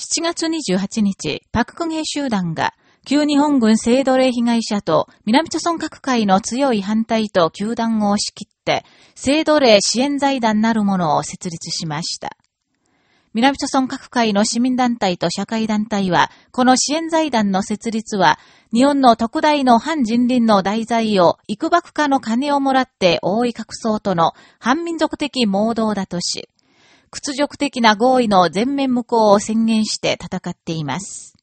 7月28日、パククゲ集団が、旧日本軍性奴隷被害者と南朝村各界の強い反対と球団を仕切って、性奴隷支援財団なるものを設立しました。南朝村各界の市民団体と社会団体は、この支援財団の設立は、日本の特大の反人倫の題材を、幾ばくかの金をもらって覆い隠そうとの反民族的盲導だとし、屈辱的な合意の全面無効を宣言して戦っています。